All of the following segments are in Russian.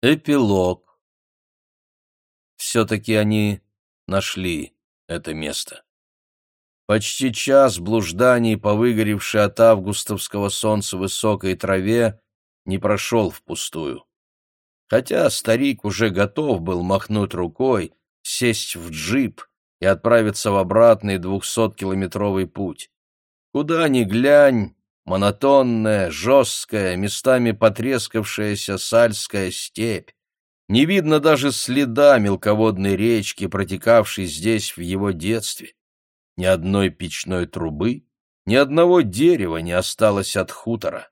Эпилог. Все-таки они нашли это место. Почти час блужданий по выгоревшей от августовского солнца высокой траве не прошел впустую. Хотя старик уже готов был махнуть рукой, сесть в джип и отправиться в обратный двухсоткилометровый путь. Куда ни глянь, монотонная, жесткая, местами потрескавшаяся сальская степь. Не видно даже следа мелководной речки, протекавшей здесь в его детстве. Ни одной печной трубы, ни одного дерева не осталось от хутора.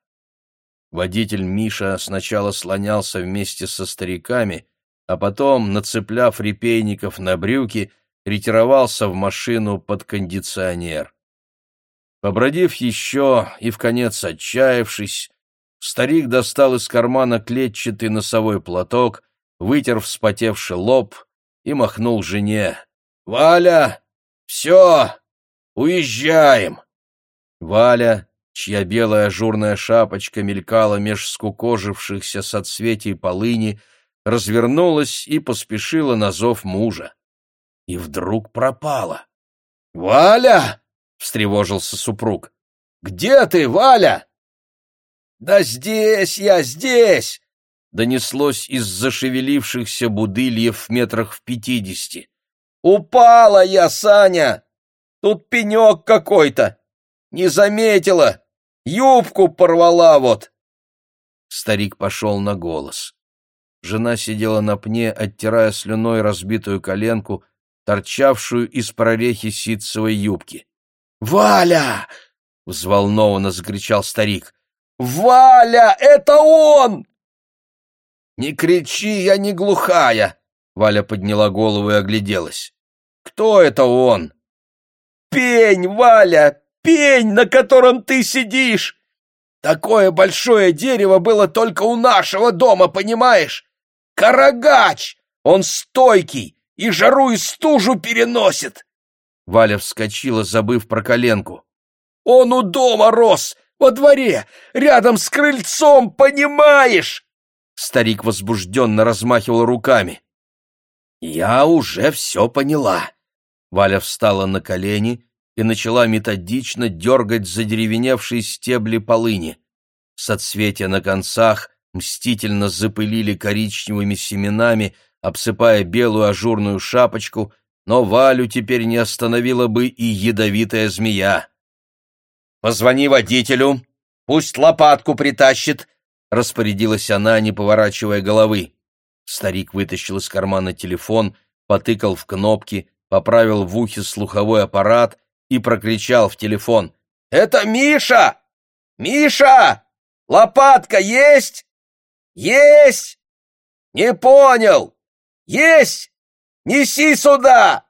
Водитель Миша сначала слонялся вместе со стариками, а потом, нацепляв репейников на брюки, ретировался в машину под кондиционер. Побродив еще и в конец отчаявшись, старик достал из кармана клетчатый носовой платок, вытер вспотевший лоб и махнул жене. «Валя, все, уезжаем!» Валя, чья белая ажурная шапочка мелькала меж скукожившихся соцветий полыни, развернулась и поспешила на зов мужа. И вдруг пропала. «Валя!» — встревожился супруг. «Где ты, Валя?» «Да здесь я, здесь!» — донеслось из зашевелившихся будыльев в метрах в пятидесяти. «Упала я, Саня! Тут пенек какой-то! Не заметила! Юбку порвала вот!» Старик пошел на голос. Жена сидела на пне, оттирая слюной разбитую коленку, торчавшую из прорехи ситцевой юбки. «Валя!» — взволнованно закричал старик. «Валя, это он!» «Не кричи, я не глухая!» Валя подняла голову и огляделась. «Кто это он?» «Пень, Валя, пень, на котором ты сидишь! Такое большое дерево было только у нашего дома, понимаешь? Карагач! Он стойкий и жару и стужу переносит!» Валя вскочила, забыв про коленку. «Он у дома рос, во дворе, рядом с крыльцом, понимаешь?» Старик возбужденно размахивал руками. «Я уже все поняла». Валя встала на колени и начала методично дергать задеревеневшие стебли полыни. Соцветия на концах мстительно запылили коричневыми семенами, обсыпая белую ажурную шапочку — но Валю теперь не остановила бы и ядовитая змея. «Позвони водителю, пусть лопатку притащит», — распорядилась она, не поворачивая головы. Старик вытащил из кармана телефон, потыкал в кнопки, поправил в ухе слуховой аппарат и прокричал в телефон. «Это Миша! Миша! Лопатка есть? Есть! Не понял! Есть! Неси сюда!»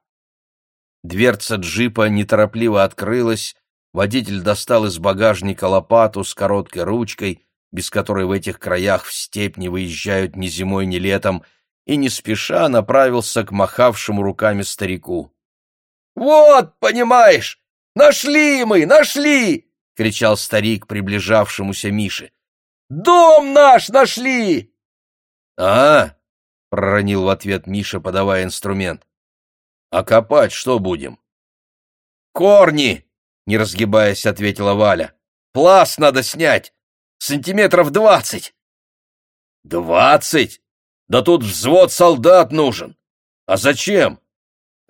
Дверца джипа неторопливо открылась, водитель достал из багажника лопату с короткой ручкой, без которой в этих краях в степь не выезжают ни зимой, ни летом, и не спеша направился к махавшему руками старику. «Вот, понимаешь, нашли мы, нашли!» — кричал старик приближавшемуся Мише. «Дом наш нашли!» «А, — проронил в ответ Миша, подавая инструмент. «А копать что будем?» «Корни!» — не разгибаясь, ответила Валя. «Пласт надо снять! Сантиметров двадцать!» «Двадцать? Да тут взвод солдат нужен! А зачем?»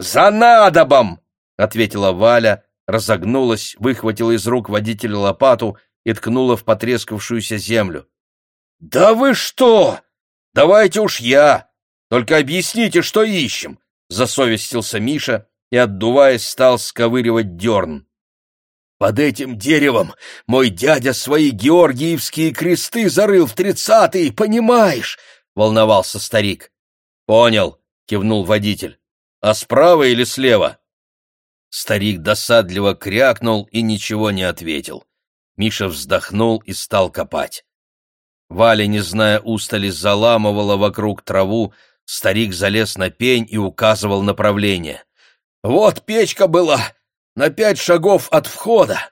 «За надобом!» — ответила Валя, разогнулась, выхватила из рук водителя лопату и ткнула в потрескавшуюся землю. «Да вы что!» Давайте уж я. Только объясните, что ищем, — засовестился Миша и, отдуваясь, стал сковыривать дерн. Под этим деревом мой дядя свои георгиевские кресты зарыл в тридцатые, понимаешь? — волновался старик. — Понял, — кивнул водитель. — А справа или слева? Старик досадливо крякнул и ничего не ответил. Миша вздохнул и стал копать. Валя, не зная устали, заламывала вокруг траву, старик залез на пень и указывал направление. «Вот печка была, на пять шагов от входа.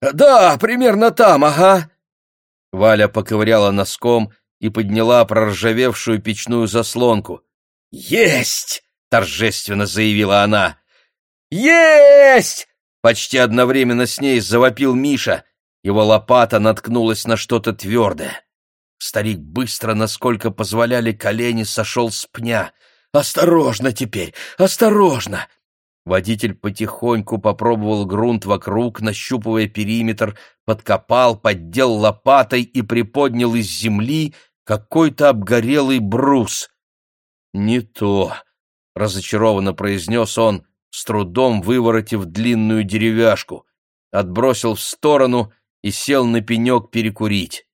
Да, примерно там, ага». Валя поковыряла носком и подняла проржавевшую печную заслонку. «Есть!» — торжественно заявила она. «Есть!» — почти одновременно с ней завопил Миша. Его лопата наткнулась на что-то твердое. Старик быстро, насколько позволяли колени, сошел с пня. «Осторожно теперь! Осторожно!» Водитель потихоньку попробовал грунт вокруг, нащупывая периметр, подкопал, поддел лопатой и приподнял из земли какой-то обгорелый брус. «Не то», — разочарованно произнес он, с трудом выворотив длинную деревяшку, отбросил в сторону и сел на пенек перекурить.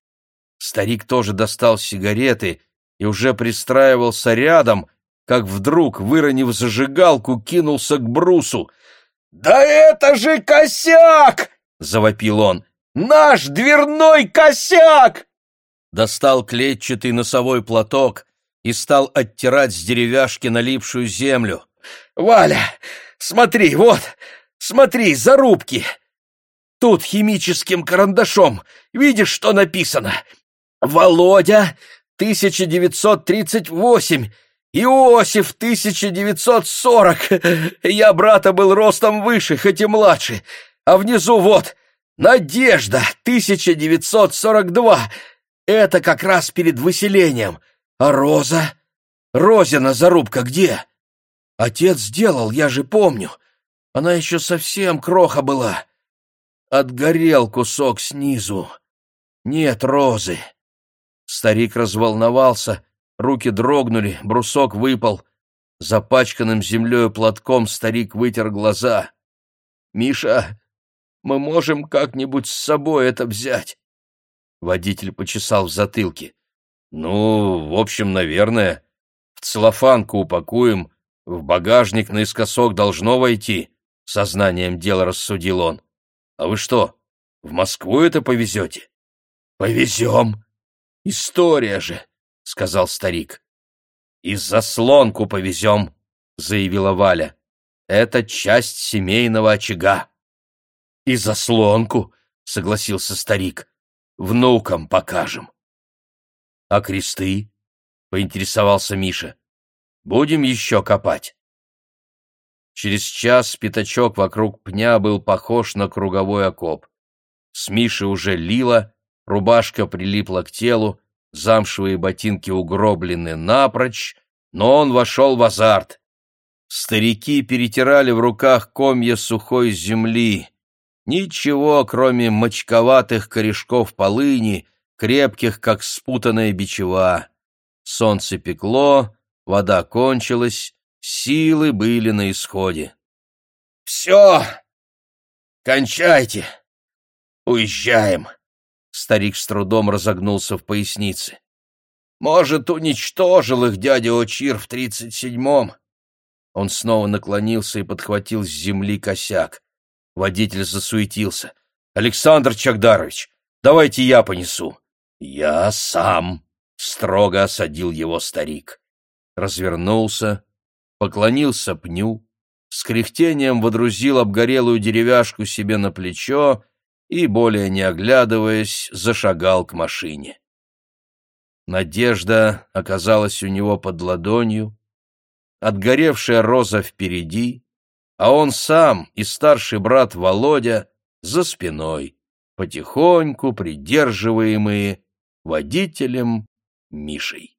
Старик тоже достал сигареты и уже пристраивался рядом, как вдруг, выронив зажигалку, кинулся к брусу. «Да это же косяк!» — завопил он. «Наш дверной косяк!» Достал клетчатый носовой платок и стал оттирать с деревяшки налипшую землю. «Валя, смотри, вот, смотри, зарубки!» Тут химическим карандашом. Видишь, что написано? Володя, 1938, Иосиф, 1940. Я брата был ростом выше, хоть и младше. А внизу вот Надежда, 1942. Это как раз перед выселением. А Роза? Розина зарубка где? Отец сделал, я же помню. Она еще совсем кроха была. Отгорел кусок снизу. Нет розы. Старик разволновался, руки дрогнули, брусок выпал. Запачканным землею платком старик вытер глаза. «Миша, мы можем как-нибудь с собой это взять?» Водитель почесал в затылке. «Ну, в общем, наверное. В целлофанку упакуем, в багажник наискосок должно войти», — сознанием дела рассудил он. «А вы что, в Москву это повезете?» «Повезем. История же», — сказал старик. «И заслонку повезем», — заявила Валя. «Это часть семейного очага». «И заслонку», — согласился старик. «Внукам покажем». «А кресты?» — поинтересовался Миша. «Будем еще копать». Через час пятачок вокруг пня был похож на круговой окоп. С Миши уже лило, рубашка прилипла к телу, замшевые ботинки угроблены напрочь, но он вошел в азарт. Старики перетирали в руках комья сухой земли. Ничего, кроме мочковатых корешков полыни, крепких, как спутанная бичева. Солнце пекло, вода кончилась, силы были на исходе. «Все! Кончайте! Уезжаем!» Старик с трудом разогнулся в пояснице. «Может, уничтожил их дядя Очир в тридцать седьмом?» Он снова наклонился и подхватил с земли косяк. Водитель засуетился. «Александр Чагдарович, давайте я понесу». «Я сам», — строго осадил его старик. Развернулся, поклонился пню, с кряхтением водрузил обгорелую деревяшку себе на плечо и, более не оглядываясь, зашагал к машине. Надежда оказалась у него под ладонью, отгоревшая роза впереди, а он сам и старший брат Володя за спиной, потихоньку придерживаемые водителем Мишей.